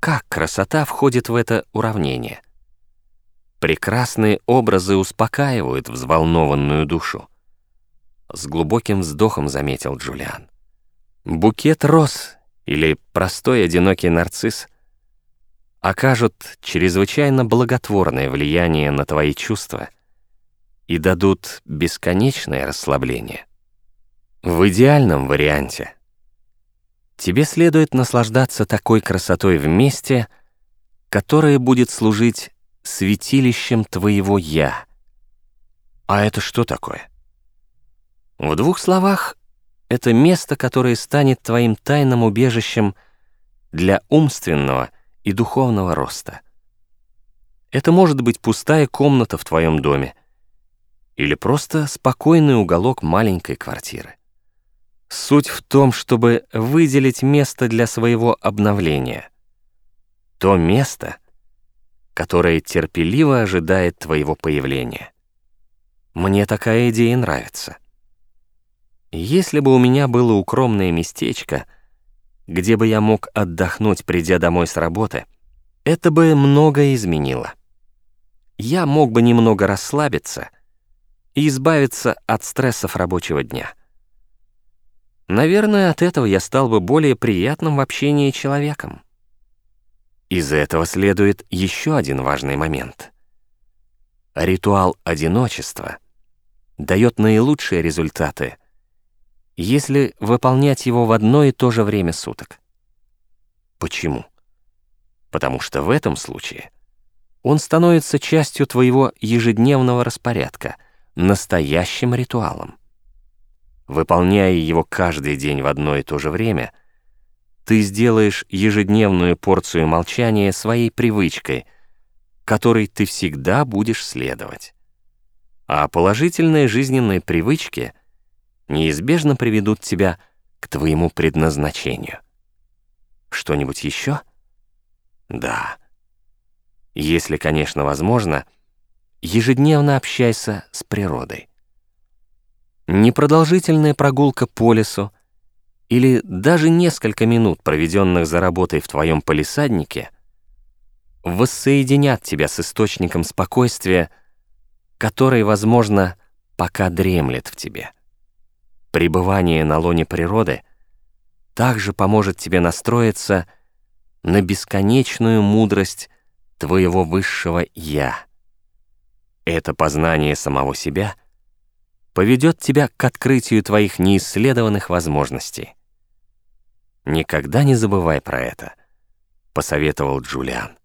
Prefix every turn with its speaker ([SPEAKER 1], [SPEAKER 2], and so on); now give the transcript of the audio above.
[SPEAKER 1] как красота входит в это уравнение. Прекрасные образы успокаивают взволнованную душу. С глубоким вздохом заметил Джулиан. Букет роз или простой одинокий нарцисс окажут чрезвычайно благотворное влияние на твои чувства и дадут бесконечное расслабление. В идеальном варианте тебе следует наслаждаться такой красотой вместе, которая будет служить святилищем твоего «я». А это что такое? В двух словах, это место, которое станет твоим тайным убежищем для умственного и духовного роста. Это может быть пустая комната в твоем доме или просто спокойный уголок маленькой квартиры. Суть в том, чтобы выделить место для своего обновления. То место, которое терпеливо ожидает твоего появления. Мне такая идея нравится. Если бы у меня было укромное местечко, где бы я мог отдохнуть, придя домой с работы, это бы многое изменило. Я мог бы немного расслабиться и избавиться от стрессов рабочего дня. Наверное, от этого я стал бы более приятным в общении человеком. Из этого следует еще один важный момент. Ритуал одиночества дает наилучшие результаты — если выполнять его в одно и то же время суток. Почему? Потому что в этом случае он становится частью твоего ежедневного распорядка, настоящим ритуалом. Выполняя его каждый день в одно и то же время, ты сделаешь ежедневную порцию молчания своей привычкой, которой ты всегда будешь следовать. А положительные жизненные привычки — неизбежно приведут тебя к твоему предназначению. Что-нибудь еще? Да. Если, конечно, возможно, ежедневно общайся с природой. Непродолжительная прогулка по лесу или даже несколько минут, проведенных за работой в твоем полисаднике, воссоединят тебя с источником спокойствия, который, возможно, пока дремлет в тебе. Пребывание на лоне природы также поможет тебе настроиться на бесконечную мудрость твоего высшего «Я». Это познание самого себя поведет тебя к открытию твоих неисследованных возможностей. Никогда не забывай про это, посоветовал Джулиан.